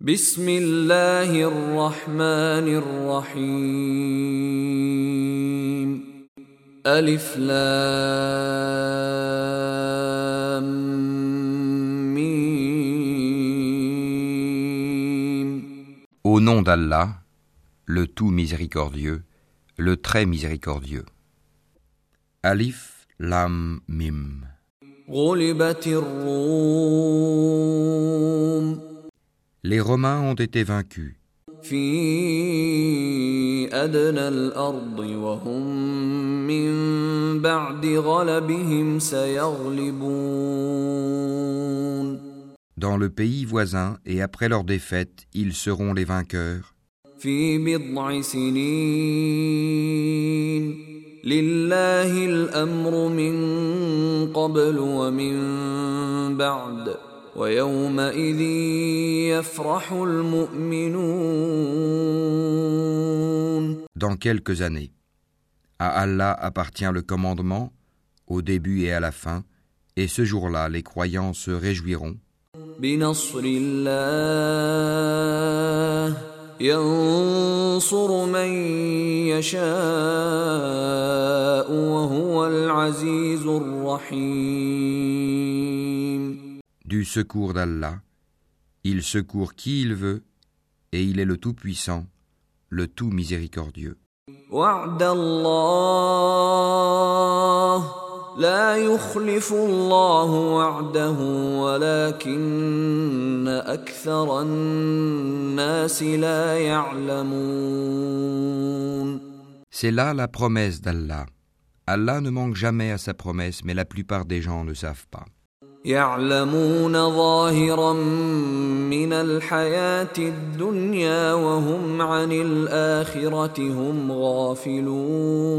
بسم الله الرحمن الرحيم ألف لام ميم Au nom d'Allah, le tout miséricordieux, le très miséricordieux. Alif Lam Mim. غلبت الروم Les Romains ont été vaincus في أدنى الأرض وهم من بعد غلبهم سيغلبون dans le pays voisin et après leur défaite, ils seront les vainqueurs. في بضع سنين لله الأمر من قبل ومن بعد ويومئذ يفرح المؤمنون Dans quelques années. À Allah appartient le commandement, au début et à la fin, et ce jour-là, les croyants se réjouiront بنصر الله ينصر من يشاء وهو العزيز الرحيم du secours d'Allah. Il secourt qui il veut, et il est le Tout-Puissant, le Tout Miséricordieux. وعد الله لا يخلف الله وعده ولكن أكثر الناس لا يعلمون C'est là la promesse d'Allah. Allah ne manque jamais à sa promesse, mais la plupart des gens ne savent pas. يعلمون ظاهرا من الحياة الدنيا وهم عن الآخرة هم غافلون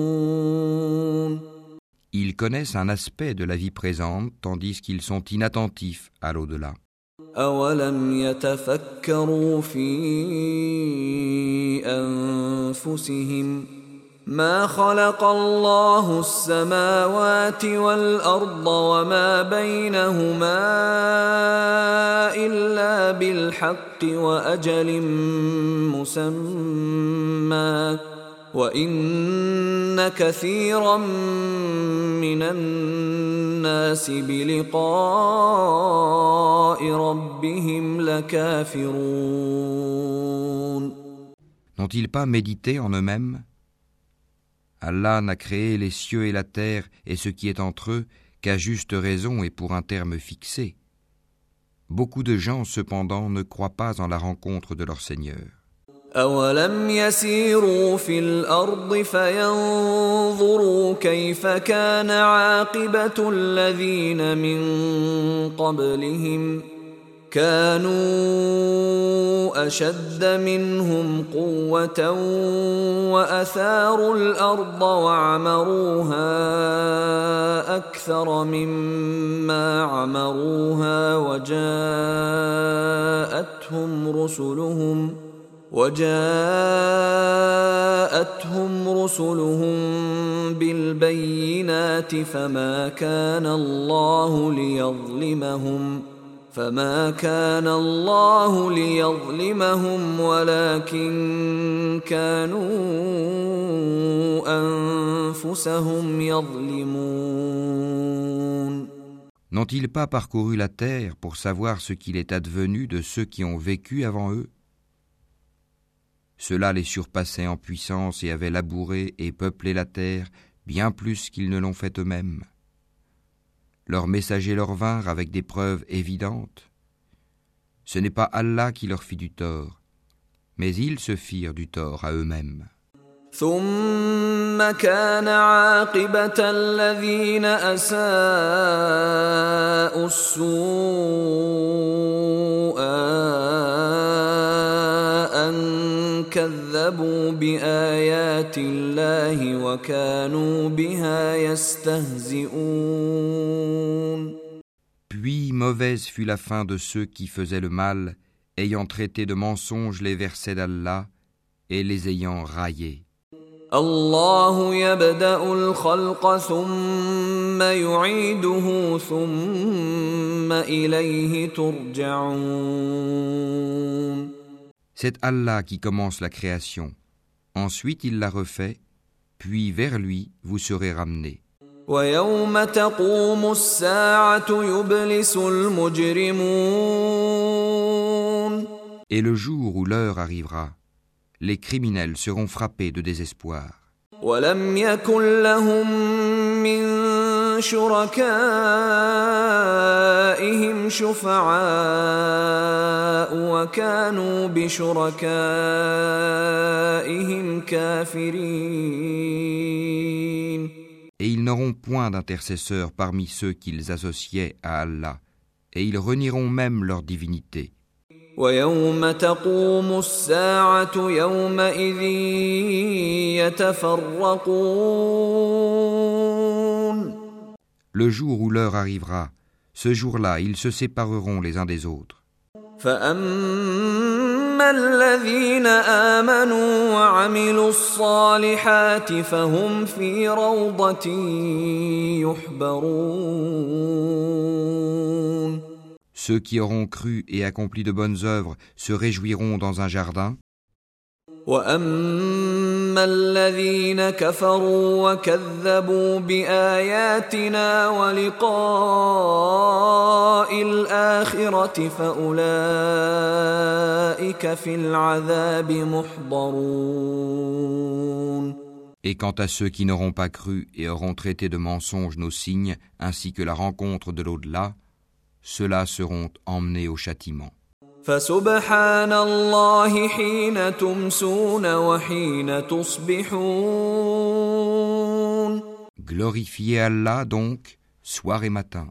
Ils connaissent un aspect de la vie présente, tandis qu'ils sont inattentifs à l'au-delà. أولم يتفكروا في أنفسهم ما خلق الله السماوات والأرض وما بينهما إلا بالحق وأجل مسمى. وإن كثيرا من الناس بلقاء ربهم لكافرون. N'ont-ils pas médité en eux-mêmes? Allah n'a créé les cieux et la terre et ce qui est entre eux qu'à juste raison et pour un terme fixé. Beaucoup de gens cependant ne croient pas en la rencontre de leur Seigneur. أولم يسيروا في الأرض فينظروا كيف كان عاقبة الذين من قبلهم كانوا أشد منهم قوة وأثاروا الأرض وعمروها أكثر مما عمروها وجاءتهم رسلهم ۖ وجاءتهم رسلهم بالبينات فما كان الله ليظلمهم فما كان الله ليظلمهم ولكن كانوا انفسهم يظلمون N'ont-ils pas parcouru la terre pour savoir ce qu'il est advenu de ceux qui ont vécu avant eux Cela les surpassait en puissance et avait labouré et peuplé la terre bien plus qu'ils ne l'ont fait eux-mêmes. Leurs messagers leur vinrent avec des preuves évidentes. Ce n'est pas Allah qui leur fit du tort, mais ils se firent du tort à eux-mêmes. ثم كان عاقبة الذين أساءوا السوء أن كذبوا بآيات الله وكانوا بها يستهزئون Puis mauvaise fut la fin de ceux qui faisaient le mal, ayant traité de mensonges les versets d'Allah et les ayant raillés. الله يبدأ الخلق ثم يعيده ثم إليه ترجعون C'est Allah qui commence la création. Ensuite il la refait, puis vers lui vous serez ramenés. Et le jour où l'heure arrivera, les criminels seront frappés de désespoir. شركائهم شفعاء وكانوا بشركائهم كافرين Et ils n'auront point d'intercesseurs parmi ceux qu'ils associaient à Allah, et ils renieront même leur divinité. ويوم تقوم الساعة يومئذ يتفرقون Le jour où l'heure arrivera, ce jour-là, ils se sépareront les uns des autres. فأما الذين آمنوا وعملوا الصالحات فهم في روضة يحبرون Ceux qui auront cru et accompli de bonnes œuvres se réjouiront dans un jardin, واما الذين كفروا وكذبوا باياتنا ولقاء الاخره فاولئك في العذاب محضرون et quant à ceux qui n'auront pas cru et auront traité de mensonges nos signes ainsi que la rencontre de l'au-delà, ceux-là seront emmenés au châtiment. فسبحان الله حين تمسون وحين تصبحون Glorifiez Allah donc, soir et matin.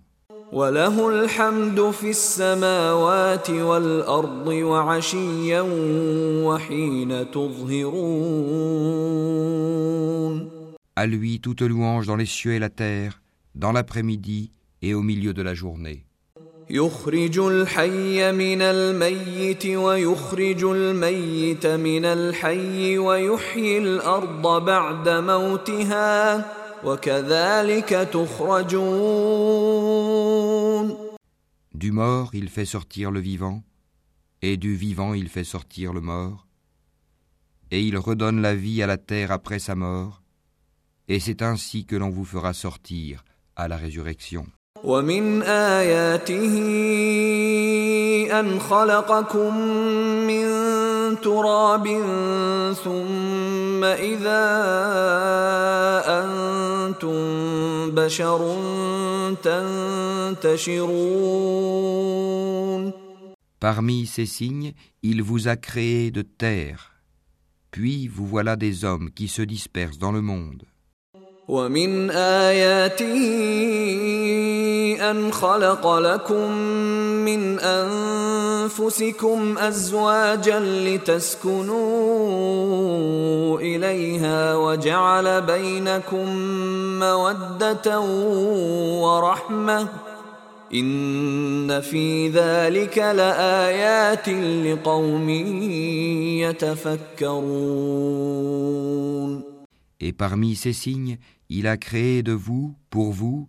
وله الحمد في السماوات والأرض وعشيا وحين تظهرون À lui toute louange dans les cieux et la terre, dans l'après-midi et au milieu de la journée. يخرج الحي من الميت ويخرج الميت من الحي ويحيي الأرض بعد موتها وكذلك تخرجون Du mort il fait sortir le vivant, et du vivant il fait sortir le mort, et il redonne la vie à la terre après sa mort, et c'est ainsi que l'on vous fera sortir à la résurrection. ومن آياته أن خلقكم من تراب ثم إذا أنتم بشر تنتشرون Parmi ces signes, il vous a créé de terre, puis vous voilà des hommes qui se dispersent dans le monde. ومن آياته أن خلق لكم من أنفسكم أزواجا لتسكنوا إليها وجعل بينكم مودة ورحمة. إن في ذلك لآيات لقوم يتفكرون. Et parmi ces signes, il a créé de vous, pour vous,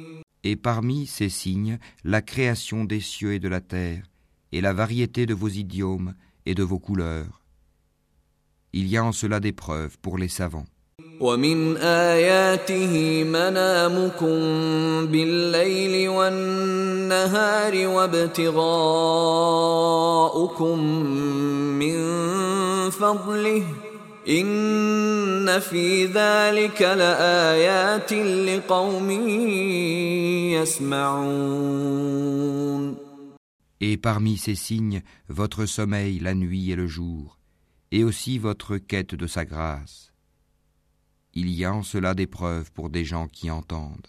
Et parmi ces signes, la création des cieux et de la terre, et la variété de vos idiomes et de vos couleurs. Il y a en cela des preuves pour les savants. ومن آياته منامكم بالليل والنهار وابتغاؤكم من فضله إن في ذلك لآيات لقوم يسمعون Et parmi ces signes, votre sommeil la nuit et le jour, et aussi votre quête de sa grâce. Il y a en cela des preuves pour des gens qui entendent.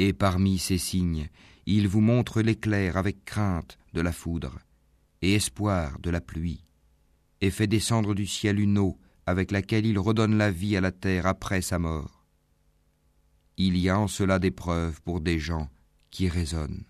Et parmi ces signes, il vous montre l'éclair avec crainte de la foudre et espoir de la pluie, et fait descendre du ciel une eau avec laquelle il redonne la vie à la terre après sa mort. Il y a en cela des preuves pour des gens qui raisonnent.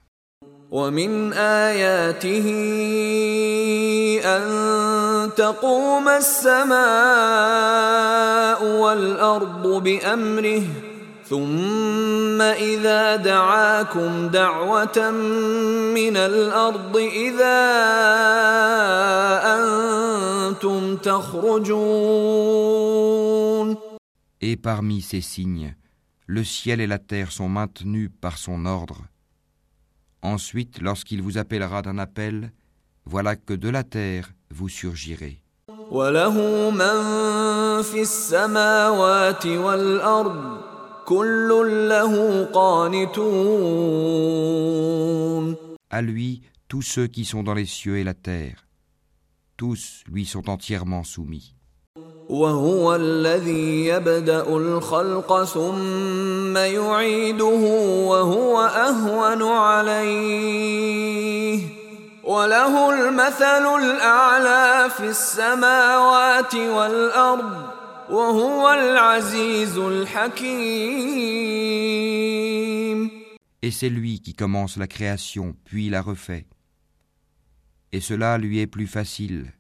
Et parmi ces signes, le ciel et la terre sont maintenus par son ordre. Ensuite, lorsqu'il vous appellera d'un appel, voilà que de la terre vous surgirez. À lui, tous ceux qui sont dans les cieux et la terre, tous lui sont entièrement soumis. وهو الذي يبدأ الخلق ثم يعيده وهو أهون عليه. وله المثل الأعلى في السماوات والأرض. Et c'est lui qui commence la création puis la refait. Et cela lui est plus facile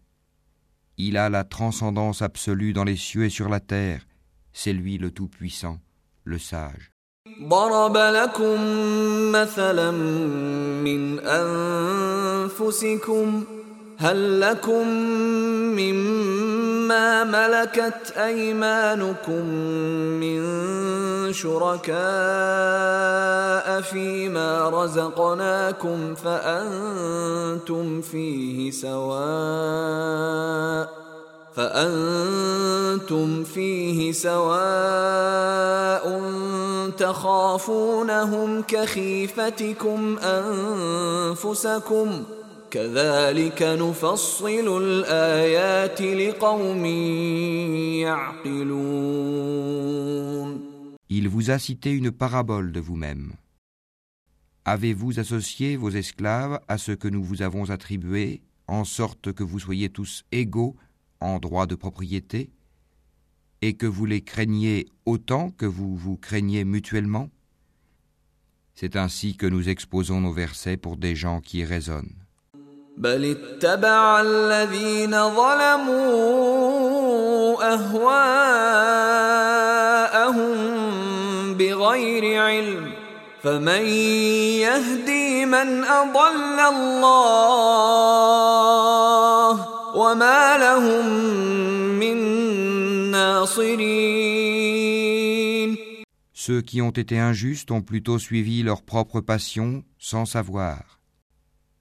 Il a la transcendance absolue dans les cieux et sur la terre. C'est lui le Tout-Puissant, le Sage. ضرب لكم مثلا من أنفسكم هل لكم مما ملكت أيمانكم من شركاء فيما رزقناكم فأنتم فيه سواء فأنتم فيه سواء تخافونهم كخيفتكم أنفسكم ۖ Il vous a cité une parabole de vous-même. Avez-vous associé vos esclaves à ce que nous vous avons attribué, en sorte que vous soyez tous égaux en droit de propriété, et que vous les craigniez autant que vous vous craignez mutuellement? C'est ainsi que nous exposons nos versets pour des gens qui raisonnent. بل اتبع الذين ظلموا اهواءهم بغير علم فمن يهدي من اضل الله وما لهم من ناصرين Ceux qui ont été injustes ont plutôt suivi leur propre passion sans savoir.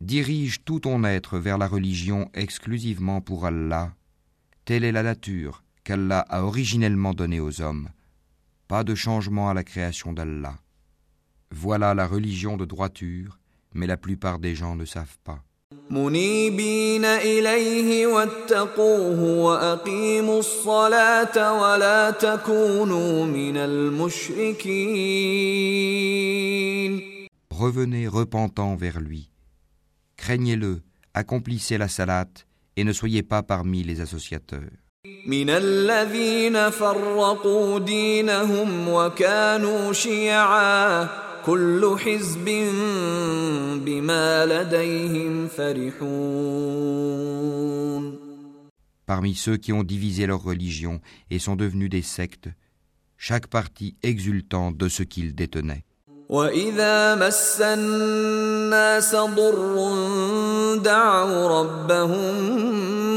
Dirige tout ton être vers la religion exclusivement pour Allah. Telle est la nature qu'Allah a originellement donnée aux hommes. Pas de changement à la création d'Allah. Voilà la religion de droiture, mais la plupart des gens ne savent pas. منيبين إليه واتقوه وأقيموا الصلاة ولا تكونوا من المشركين Revenez repentant vers lui. Craignez-le, accomplissez la salate et ne soyez pas parmi les associateurs. من الذين فرقوا دينهم وكانوا شيعا كل حزب بما لديهم فرحون Parmi ceux qui ont divisé leur religion et sont devenus des sectes, chaque parti exultant de ce qu'ils détenaient. واذا مس الناس ضر دعوا ربهم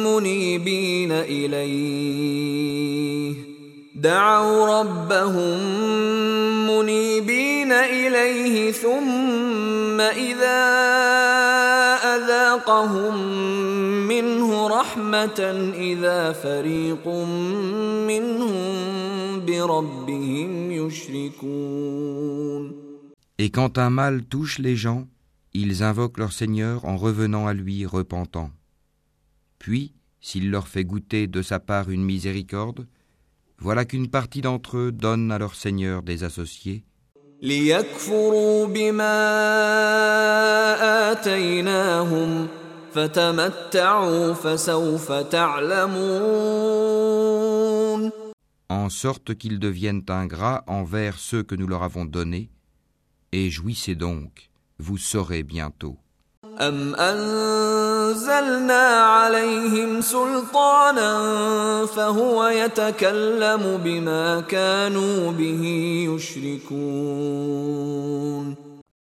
منيبين اليه دعوا ربهم منيبين اليه ثم اذا اذاقهم منه رحمه اذا فريق منهم بربهم يشركون Et quand un mal touche les gens, ils invoquent leur Seigneur en revenant à lui repentant. Puis, s'il leur fait goûter de sa part une miséricorde, voilà qu'une partie d'entre eux donne à leur Seigneur des associés. En sorte qu'ils deviennent ingrats envers ceux que nous leur avons donnés, et jouissez donc, vous saurez bientôt.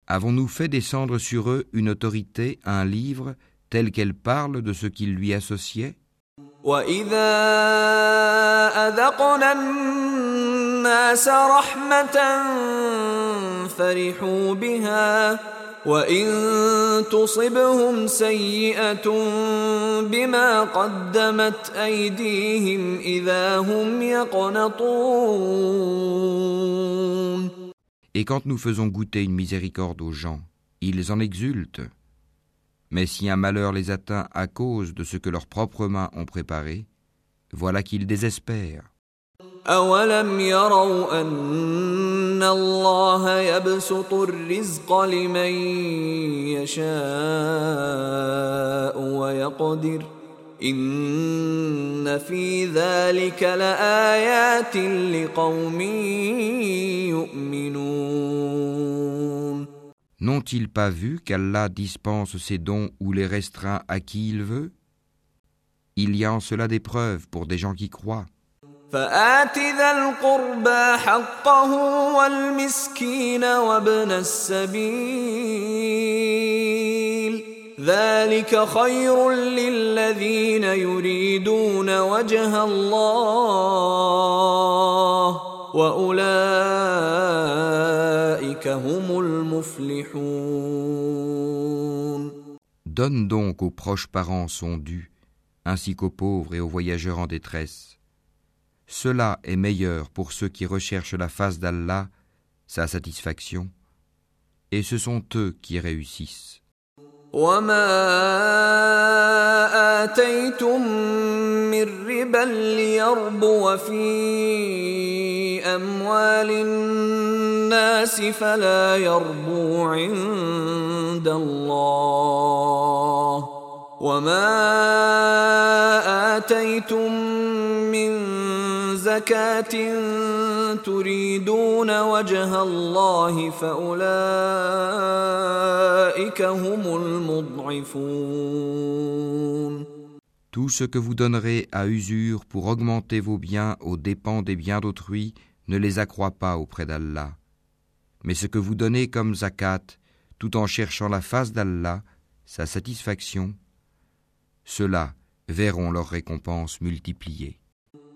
Avons-nous fait descendre sur eux une autorité, un livre, tel qu'elle parle de ce qu'ils lui associaient الناس رحمة فرحوا بها وإن تصبهم سيئة بما قدمت أيديهم إذا هم يقنطون Et quand nous faisons goûter une miséricorde aux gens, ils en exultent. Mais si un malheur les atteint à cause de ce que leurs propres mains ont préparé, voilà qu'ils désespèrent. أولم يروا أن الله يبسط الرزق لمن يشاء ويقدر إن في ذلك لآيات لقوم يؤمنون N'ont-ils pas vu qu'Allah dispense ses dons ou les restreint à qui il veut Il y a en cela des preuves pour des gens qui croient. فآت ذا القربى حقه والمسكين وابن السبيل ذلك خير للذين يريدون وجه الله وأولئك هم المفلحون Donne donc aux proches parents son dû, ainsi qu'aux pauvres et aux voyageurs en détresse. Cela est meilleur pour ceux qui recherchent la face d'Allah, sa satisfaction, et ce sont eux qui réussissent. Tout ce que vous donnerez à usure pour augmenter vos biens aux dépens des biens d'autrui ne les accroît pas auprès d'Allah. Mais ce que vous donnez comme zakat, tout en cherchant la face d'Allah, sa satisfaction, ceux-là verront leur récompense multipliée.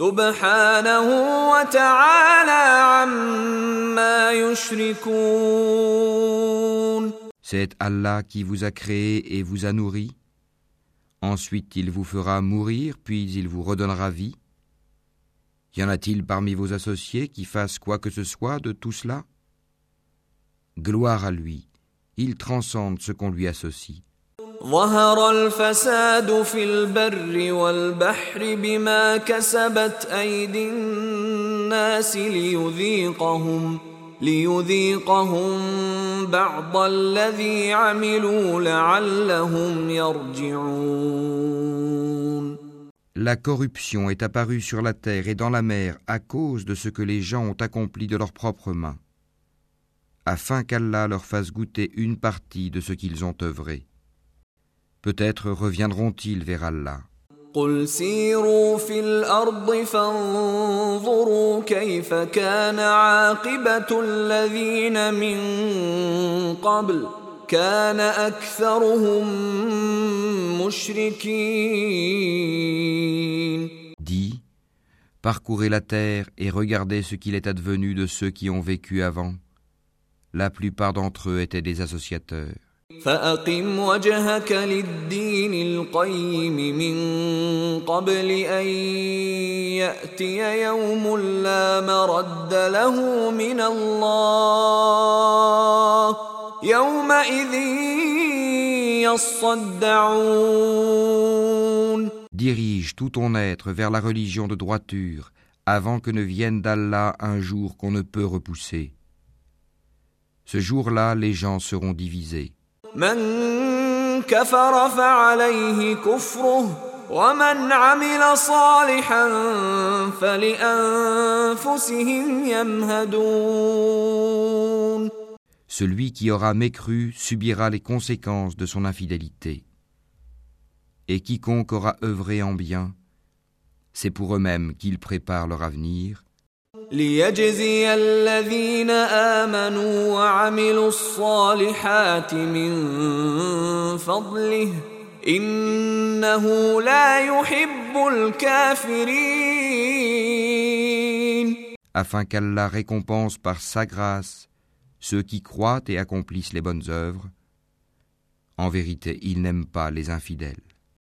سبحانه وتعالى عما يشركون C'est Allah qui vous a créé et vous a nourri. Ensuite, il vous fera mourir, puis il vous redonnera vie. Y en a-t-il parmi vos associés qui fassent quoi que ce soit de tout cela Gloire à lui, il transcende ce qu'on lui associe. ظهر الفساد في البر والبحر بما كسبت أيدي الناس ليذيقهم ليذيقهم بعض الذي عملوا لعلهم يرجعون La corruption est apparue sur la terre et dans la mer à cause de ce que les gens ont accompli de leurs propres mains, afin qu'Allah leur fasse goûter une partie de ce qu'ils ont œuvré. Peut-être reviendront-ils vers Allah. قل سيروا في الأرض فانظروا كيف كان عاقبة الذين من قبل كان أكثرهم مشركين Dis, parcourez la terre et regardez ce qu'il est advenu de ceux qui ont vécu avant. La plupart d'entre eux étaient des associateurs. فأقم وجهك للدين القيم من قبل أن يأتي يوم لا مرد له من الله يومئذ يصدعون Dirige tout ton être vers la religion de droiture avant que ne vienne d'Allah un jour qu'on ne peut repousser. Ce jour-là, les gens seront divisés. من كفر فعليه كفره ومن عمل صالحا فلأنفسهم يمهدون Celui qui aura mécru subira les conséquences de son infidélité. Et quiconque aura œuvré en bien, c'est pour eux-mêmes qu'ils préparent leur avenir, ليجزي الذين آمنوا وعملوا الصالحات من فضله إنه لا يحب الكافرين afin qu'Allah récompense par sa grâce ceux qui croient et accomplissent les bonnes œuvres. En vérité, il n'aime pas les infidèles.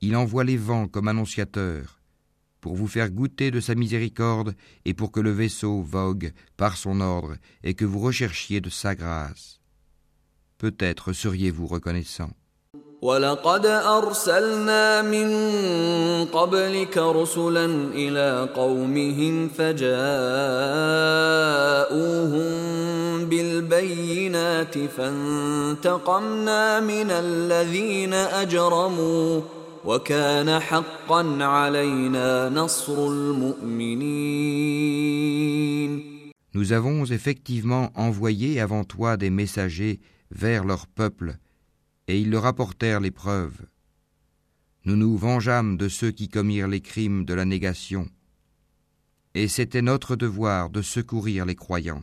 il envoie les vents comme annonciateurs, pour vous faire goûter de sa miséricorde et pour que le vaisseau vogue par son ordre et que vous recherchiez de sa grâce. Peut-être seriez-vous reconnaissant. ولقد أرسلنا من قبلك رسلا إلى قومهم فجاءوهم بالبينات فانتقمنا من الذين أجرموا وكان حقا علينا نصر المؤمنين Nous avons effectivement envoyé avant toi des messagers vers leur peuple, et ils leur apportèrent les preuves. Nous nous vengeâmes de ceux qui commirent les crimes de la négation, et c'était notre devoir de secourir les croyants.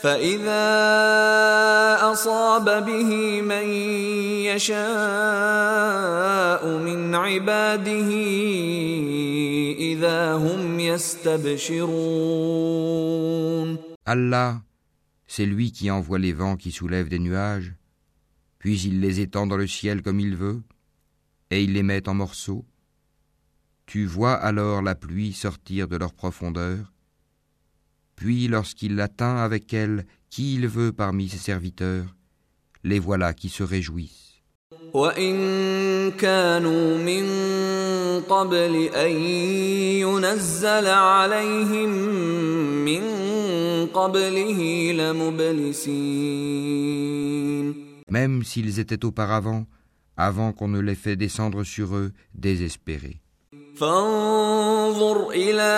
فإذا أصاب به من يشاء من عباده إذا هم يستبشرون Allah, c'est lui qui envoie les vents qui soulèvent des nuages, puis il les étend dans le ciel comme il veut, et il les met en morceaux. Tu vois alors la pluie sortir de leur profondeur, puis lorsqu'il atteint avec elle qui il veut parmi ses serviteurs, les voilà qui se réjouissent. Même s'ils étaient auparavant, avant qu'on ne les fait descendre sur eux, désespérés. فانظر إلى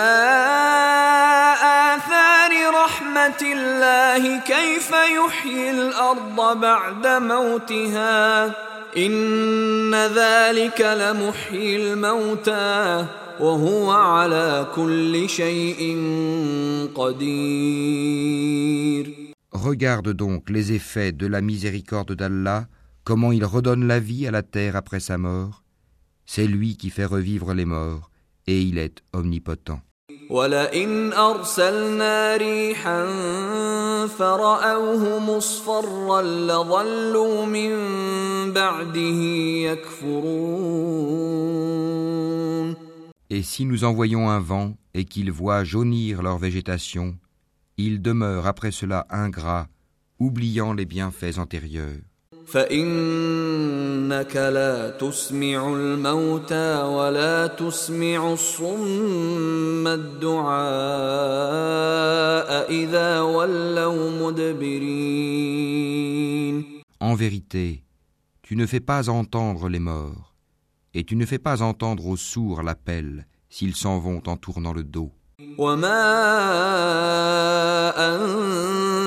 آثار رحمة الله كيف يحيي الأرض بعد موتها إن ذلك لمحيي الموتى وهو على كل شيء قدير Regarde donc les effets de la miséricorde d'Allah, comment il redonne la vie à la terre après sa mort. C'est lui qui fait revivre les morts, et il est omnipotent. ولئن أرسلنا ريحا فرأوه مصفرا لظلوا من بعده يكفرون Et si nous envoyons un vent et qu'ils voient jaunir leur végétation, ils demeurent après cela ingrats, oubliant les bienfaits antérieurs. فإنك لا تسمع الموتى ولا تسمع الصم الدعاء إذا ولوا مدبرين En vérité, tu ne fais pas entendre les morts, et tu ne fais pas entendre aux sourds l'appel s'ils s'en vont en tournant le dos. وما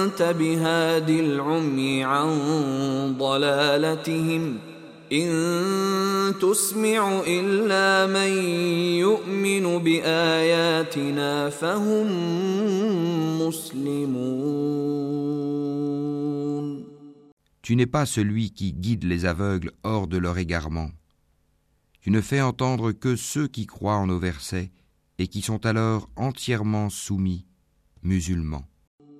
أنت بهاد العمي عن ضلالتهم إن تسمع إلا من يؤمن بآياتنا فهم مسلمون Tu n'es pas celui qui guide les aveugles hors de leur égarement. Tu ne fais entendre que ceux qui croient en nos versets et qui sont alors entièrement soumis, musulmans.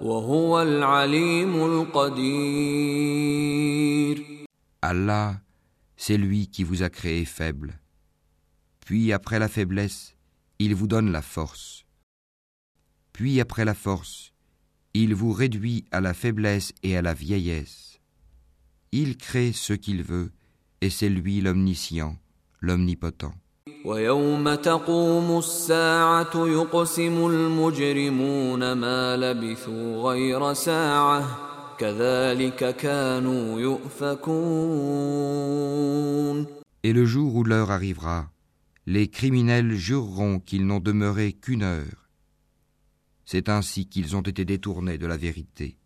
وهو العليم القدير Allah, c'est lui qui vous a créé faible. Puis après la faiblesse, il vous donne la force. Puis après la force, il vous réduit à la faiblesse et à la vieillesse. Il crée ce qu'il veut, et c'est lui l'omniscient, l'omnipotent. ويوم تقوم الساعة يقسم المجرمون ما لبثوا غير ساعة كذلك كانوا يؤفكون Et le jour où l'heure arrivera, les criminels jureront qu'ils n'ont demeuré qu'une heure. C'est ainsi qu'ils ont été détournés de la vérité.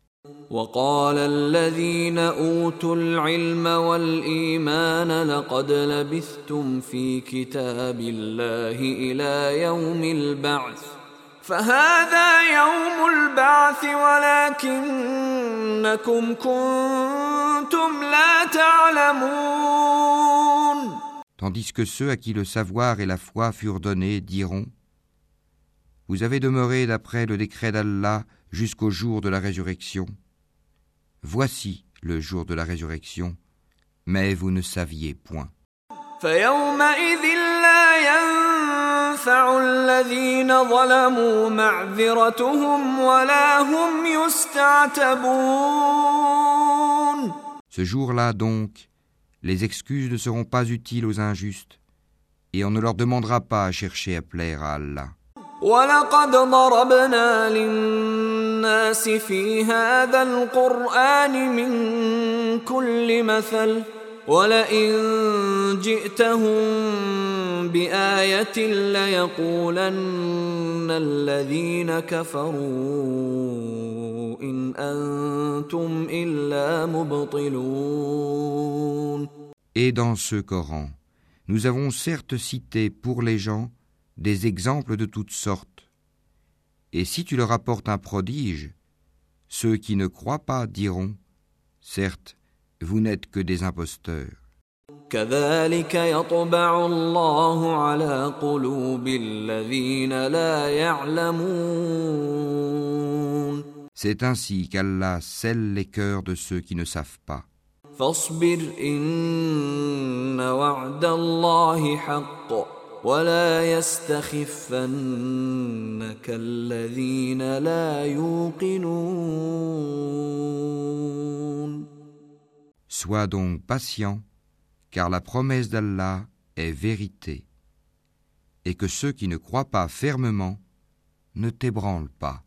وقال الذين أوتوا العلم والإيمان لقد لبثتم في كتاب الله إلى يوم البعث. فهذا يوم البعث ولكنكم كنتم لا تعلمون. Tandis que ceux à qui le savoir et la foi furent donnés diront Vous avez demeuré d'après le décret d'Allah jusqu'au jour de la résurrection Voici le jour de la résurrection, mais vous ne saviez point. Ce jour-là donc, les excuses ne seront pas utiles aux injustes, et on ne leur demandera pas à chercher à plaire à Allah. ولقد ضربنا للناس في هذا القرآن من كل مثل ولئن جئتهم بآية ليقولن الذين كفروا إن أنتم إلا مبطلون. Et dans ce Coran, nous avons certes cité pour les gens des exemples de toutes sortes. Et si tu leur apportes un prodige, ceux qui ne croient pas diront, certes, vous n'êtes que des imposteurs. كذلك يطبع الله على قلوب الذين لا يعلمون C'est ainsi qu'Allah scelle les cœurs de ceux qui ne savent pas. فاصبر إن وعد الله حق ولا يستخفنك الذين لا يوقنون Sois donc patient, car la promesse d'Allah est vérité, et que ceux qui ne croient pas fermement ne t'ébranlent pas.